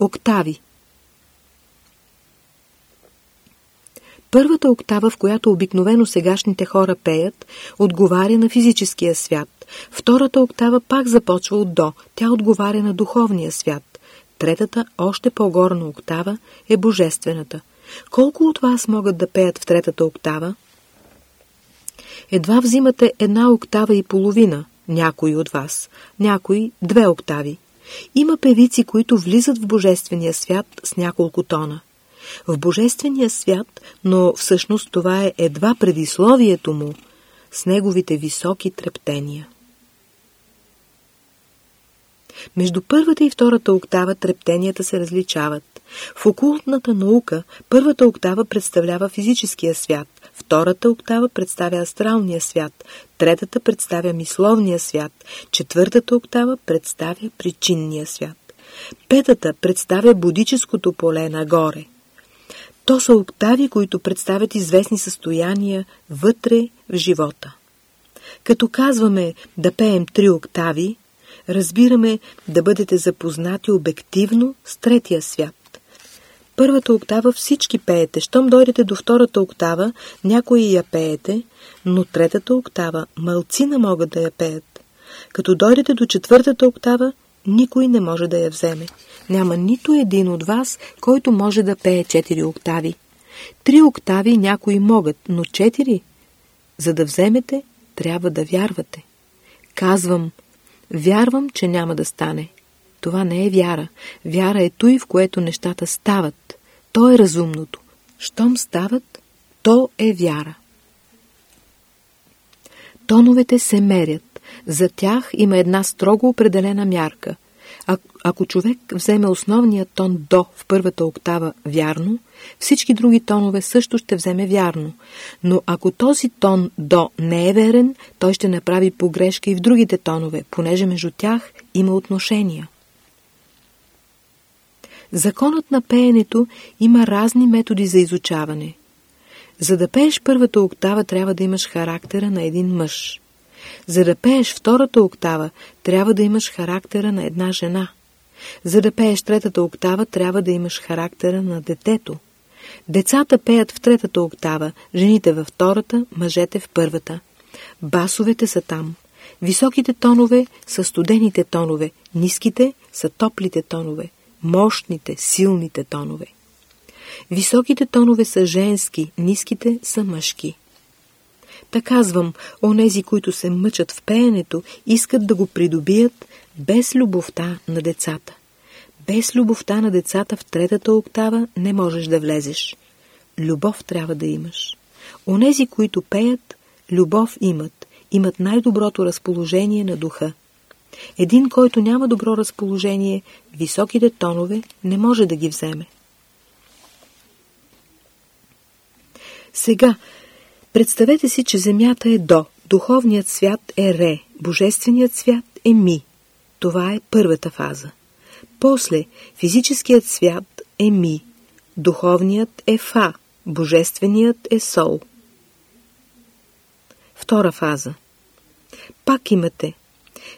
Октави Първата октава, в която обикновено сегашните хора пеят, отговаря на физическия свят. Втората октава пак започва от до, тя отговаря на духовния свят. Третата, още по-горна октава, е божествената. Колко от вас могат да пеят в третата октава? Едва взимате една октава и половина, някои от вас, някои две октави. Има певици, които влизат в Божествения свят с няколко тона. В Божествения свят, но всъщност това е едва предисловието му, с неговите високи трептения. Между първата и втората октава трептенията се различават. В окултната наука първата октава представлява физическия свят, втората октава представя астралния свят, третата представя мисловния свят, четвъртата октава представя причинния свят. Петата представя будическото поле нагоре. То са октави, които представят известни състояния вътре в живота. Като казваме да пеем три октави, разбираме да бъдете запознати обективно с третия свят. Първата октава всички пеете, щом дойдете до втората октава, някои я пеете, но третата октава мълцина могат да я пеят. Като дойдете до четвъртата октава, никой не може да я вземе. Няма нито един от вас, който може да пее четири октави. Три октави някои могат, но четири? За да вземете, трябва да вярвате. Казвам, вярвам, че няма да стане. Това не е вяра. Вяра е той, в което нещата стават. То е разумното. Щом стават, то е вяра. Тоновете се мерят. За тях има една строго определена мярка. А, ако човек вземе основния тон до в първата октава вярно, всички други тонове също ще вземе вярно. Но ако този тон до не е верен, той ще направи погрешка и в другите тонове, понеже между тях има отношения. Законът на пеенето има разни методи за изучаване. За да пееш първата октава, трябва да имаш характера на един мъж. За да пееш втората октава, трябва да имаш характера на една жена. За да пееш третата октава, трябва да имаш характера на детето. Децата пеят в третата октава, жените във втората, мъжете в първата. Басовете са там. Високите тонове са студените тонове, ниските са топлите тонове мощните, силните тонове. Високите тонове са женски, ниските са мъжки. Та казвам, онези, които се мъчат в пеенето, искат да го придобият без любовта на децата. Без любовта на децата в третата октава не можеш да влезеш. Любов трябва да имаш. Онези, които пеят, любов имат, имат най-доброто разположение на духа. Един, който няма добро разположение, високите тонове не може да ги вземе. Сега, представете си, че Земята е до, духовният свят е ре, божественият свят е ми. Това е първата фаза. После, физическият свят е ми, духовният е фа, божественият е сол. Втора фаза. Пак имате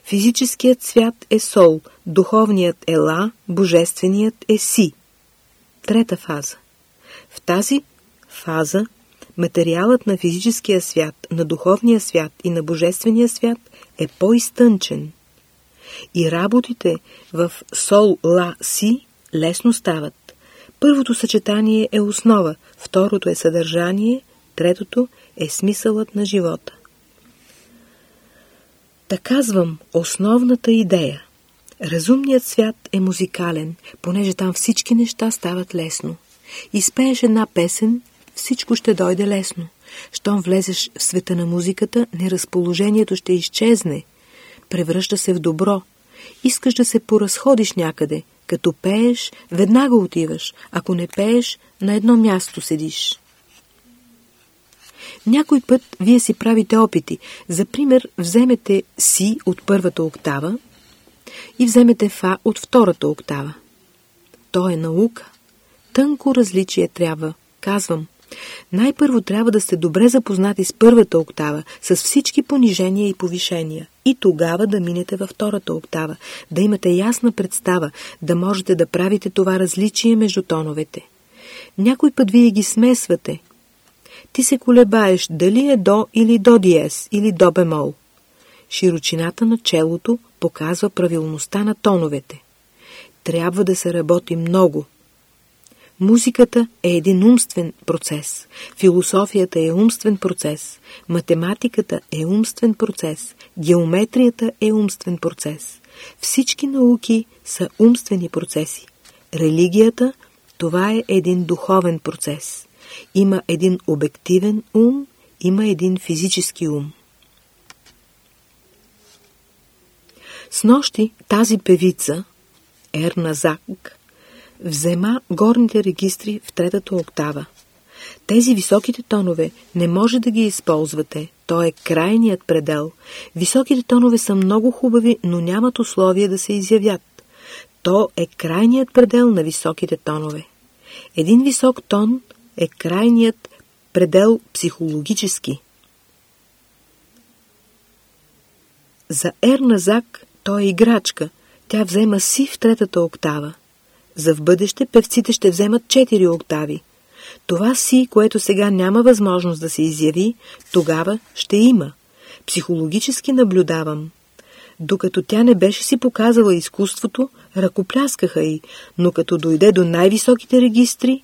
Физическият свят е сол, духовният е ла, божественият е си. Трета фаза. В тази фаза материалът на физическия свят, на духовния свят и на божествения свят е по-изтънчен. И работите в сол-ла-си лесно стават. Първото съчетание е основа, второто е съдържание, третото е смисълът на живота. Та казвам основната идея. Разумният свят е музикален, понеже там всички неща стават лесно. Изпееш една песен, всичко ще дойде лесно. Щом влезеш в света на музиката, неразположението ще изчезне. Превръща се в добро. Искаш да се поразходиш някъде. Като пееш, веднага отиваш. Ако не пееш, на едно място седиш. Някой път вие си правите опити. За пример, вземете си от първата октава и вземете фа от втората октава. То е наука. Тънко различие трябва. Казвам, Най-първо трябва да сте добре запознати с първата октава, с всички понижения и повишения. И тогава да минете във втората октава, да имате ясна представа, да можете да правите това различие между тоновете. Някой път вие ги смесвате. Ти се колебаеш дали е до или до диез, или до бемол. Широчината на челото показва правилността на тоновете. Трябва да се работи много, Музиката е един умствен процес, философията е умствен процес, математиката е умствен процес, геометрията е умствен процес. Всички науки са умствени процеси. Религията – това е един духовен процес. Има един обективен ум, има един физически ум. С нощи тази певица, Ерна Зак, взема горните регистри в третата октава. Тези високите тонове не може да ги използвате. То е крайният предел. Високите тонове са много хубави, но нямат условия да се изявят. То е крайният предел на високите тонове. Един висок тон е крайният предел психологически. За Ерна Зак той е играчка. Тя взема си в третата октава. За в бъдеще певците ще вземат 4 октави. Това си, което сега няма възможност да се изяви, тогава ще има. Психологически наблюдавам. Докато тя не беше си показала изкуството, ръкопляскаха й, но като дойде до най-високите регистри,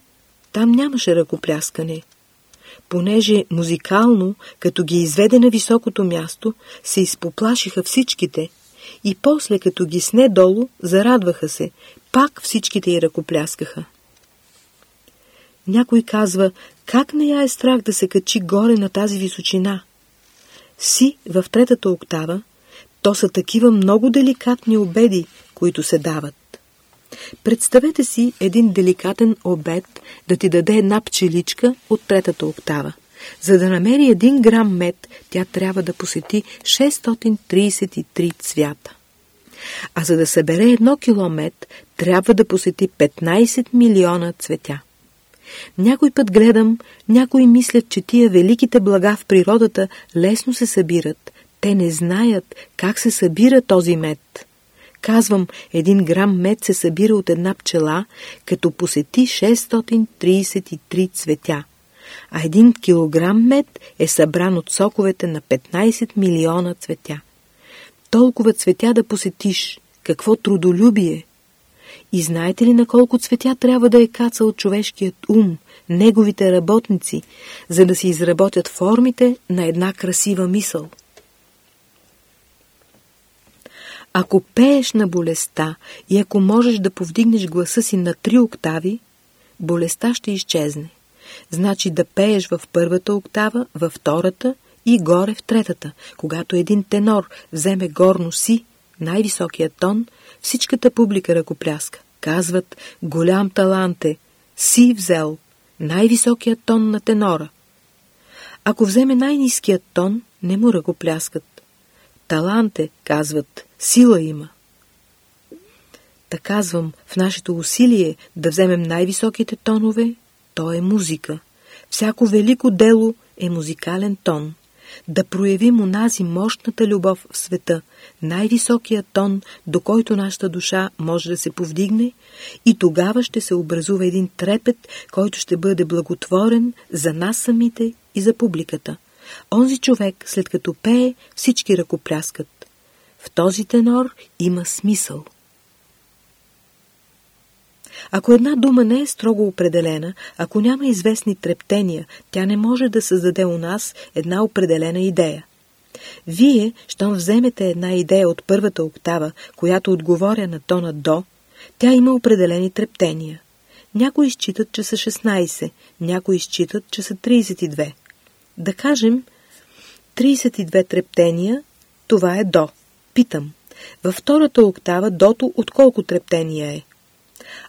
там нямаше ръкопляскане. Понеже музикално, като ги изведе на високото място, се изпоплашиха всичките – и после, като ги сне долу, зарадваха се. Пак всичките й ръкопляскаха. Някой казва, как не я е страх да се качи горе на тази височина? Си в третата октава, то са такива много деликатни обеди, които се дават. Представете си един деликатен обед да ти даде една пчеличка от третата октава. За да намери един грам мед, тя трябва да посети 633 цвята. А за да събере едно кило мед, трябва да посети 15 милиона цветя. Някой път гледам, някои мислят, че тия великите блага в природата лесно се събират. Те не знаят как се събира този мед. Казвам, един грам мед се събира от една пчела, като посети 633 цветя а един килограм мед е събран от соковете на 15 милиона цветя. Толкова цветя да посетиш, какво трудолюбие! И знаете ли на колко цветя трябва да е кацал човешкият ум, неговите работници, за да се изработят формите на една красива мисъл? Ако пееш на болестта и ако можеш да повдигнеш гласа си на три октави, болестта ще изчезне. Значи да пееш в първата октава, във втората и горе в третата. Когато един тенор вземе горно си, най-високият тон, всичката публика ръкопляска. Казват, голям талант е, си взел, най-високият тон на тенора. Ако вземе най-низкият тон, не му ръкопляскат. Талант е, казват, сила има. Та казвам, в нашето усилие да вземем най-високите тонове, то е музика. Всяко велико дело е музикален тон. Да проявим унази мощната любов в света, най-високия тон, до който нашата душа може да се повдигне, и тогава ще се образува един трепет, който ще бъде благотворен за нас самите и за публиката. Онзи човек, след като пее, всички ръкопляскат. В този тенор има смисъл. Ако една дума не е строго определена, ако няма известни трептения, тя не може да създаде у нас една определена идея. Вие, щом вземете една идея от първата октава, която отговоря на тона до, тя има определени трептения. Някои считат, че са 16, някои считат, че са 32. Да кажем, 32 трептения, това е до. Питам, във втората октава дото от колко трептения е?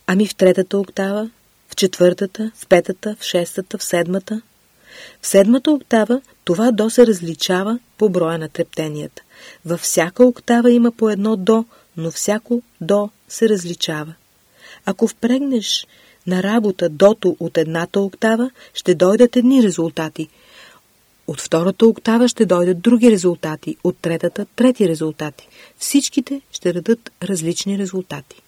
Ами в третата октава, в четвъртата, в петата, в шестата, в седмата. В седмата октава това до се различава по броя на трептенията. Във всяка октава има по едно до, но всяко до се различава. Ако впрегнеш На работа дото от едната октава ще дойдат едни резултати. От втората октава ще дойдат други резултати, от третата – трети резултати. Всичките ще дадат различни резултати.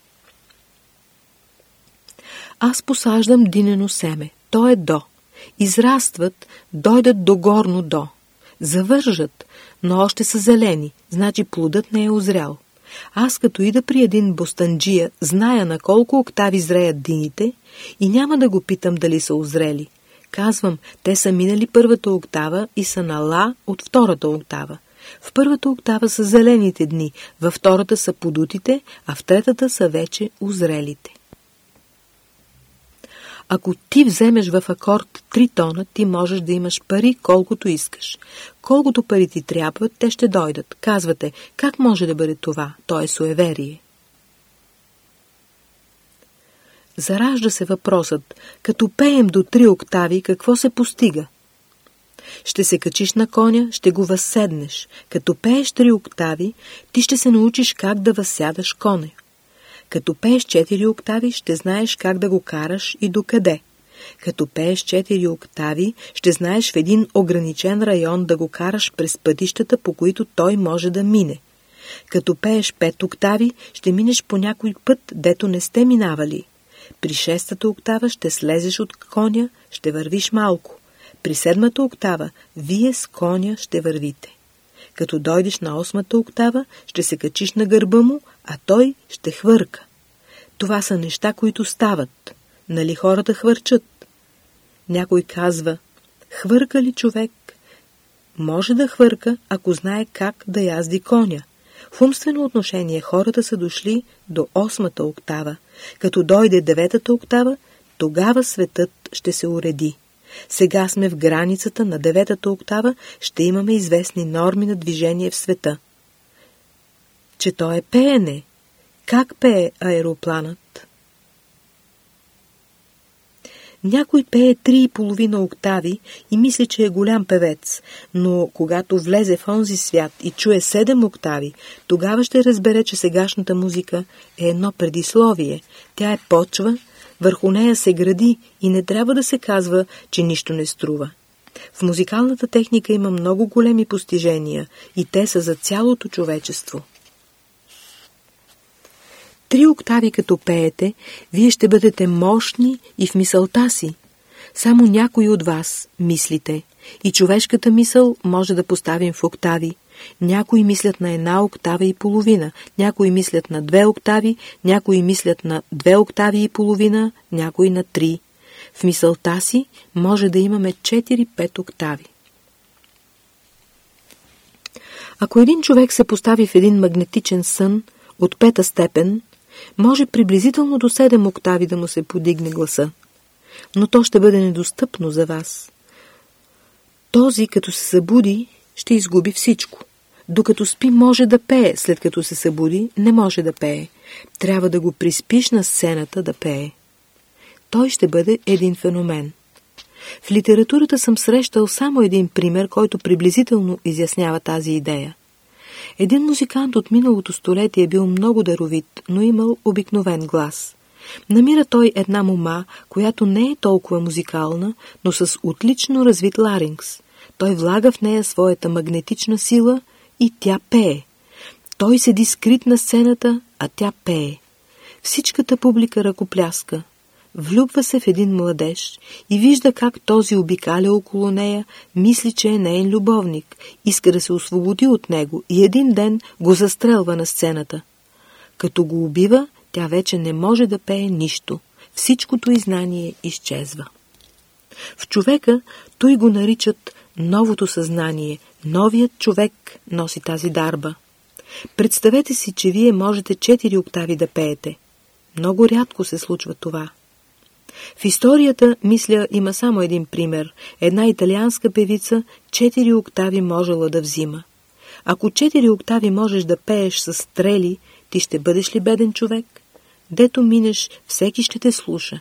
Аз посаждам динено семе. То е до. Израстват, дойдат до горно до. Завържат, но още са зелени, значи плодът не е озрял. Аз като ида при един бостанджия, зная на колко октави зреят дините и няма да го питам дали са озрели. Казвам, те са минали първата октава и са на ла от втората октава. В първата октава са зелените дни, във втората са подутите, а в третата са вече озрелите. Ако ти вземеш в акорд три тона, ти можеш да имаш пари колкото искаш. Колкото пари ти трябват, те ще дойдат. Казвате, как може да бъде това? То е суеверие. Заражда се въпросът, като пеем до три октави, какво се постига? Ще се качиш на коня, ще го възседнеш. Като пееш три октави, ти ще се научиш как да възсядаш коня. Като пееш четири октави, ще знаеш как да го караш и докъде. Като пееш четири октави, ще знаеш в един ограничен район да го караш през пътищата, по които той може да мине. Като пееш пет октави, ще минеш по някой път, дето не сте минавали. При шестата октава ще слезеш от коня, ще вървиш малко. При седмата октава, вие с коня ще вървите. Като дойдеш на осмата октава, ще се качиш на гърба му, а той ще хвърка. Това са неща, които стават. Нали хората хвърчат? Някой казва, хвърка ли човек? Може да хвърка, ако знае как да язди коня. В умствено отношение хората са дошли до осмата октава. Като дойде деветата октава, тогава светът ще се уреди. Сега сме в границата на деветата октава, ще имаме известни норми на движение в света. Че то е пеене. Как пее аеропланът? Някой пее три и половина октави и мисли, че е голям певец, но когато влезе в онзи свят и чуе седем октави, тогава ще разбере, че сегашната музика е едно предисловие. Тя е почва, върху нея се гради и не трябва да се казва, че нищо не струва. В музикалната техника има много големи постижения и те са за цялото човечество. Три октави като пеете, вие ще бъдете мощни и в мисълта си. Само някои от вас мислите. И човешката мисъл може да поставим в октави. Някои мислят на една октава и половина, някои мислят на две октави, някои мислят на две октави и половина, някои на три. В мисълта си може да имаме 4-5 октави. Ако един човек се постави в един магнетичен сън от пета степен, може приблизително до 7 октави да му се подигне гласа, но то ще бъде недостъпно за вас. Този, като се събуди, ще изгуби всичко. Докато спи, може да пее, след като се събуди, не може да пее. Трябва да го приспиш на сцената да пее. Той ще бъде един феномен. В литературата съм срещал само един пример, който приблизително изяснява тази идея. Един музикант от миналото столетие бил много даровит, но имал обикновен глас. Намира той една мома, която не е толкова музикална, но с отлично развит ларингс. Той влага в нея своята магнетична сила и тя пее. Той седи скрит на сцената, а тя пее. Всичката публика ръкопляска. Влюбва се в един младеж и вижда как този обикаля около нея, мисли, че е нейн любовник, иска да се освободи от него и един ден го застрелва на сцената. Като го убива, тя вече не може да пее нищо. Всичкото и знание изчезва. В човека той го наричат новото съзнание. Новият човек носи тази дарба. Представете си, че вие можете четири октави да пеете. Много рядко се случва това. В историята, мисля, има само един пример. Една италианска певица четири октави можела да взима. Ако четири октави можеш да пееш с стрели, ти ще бъдеш ли беден човек? Дето минеш, всеки ще те слуша.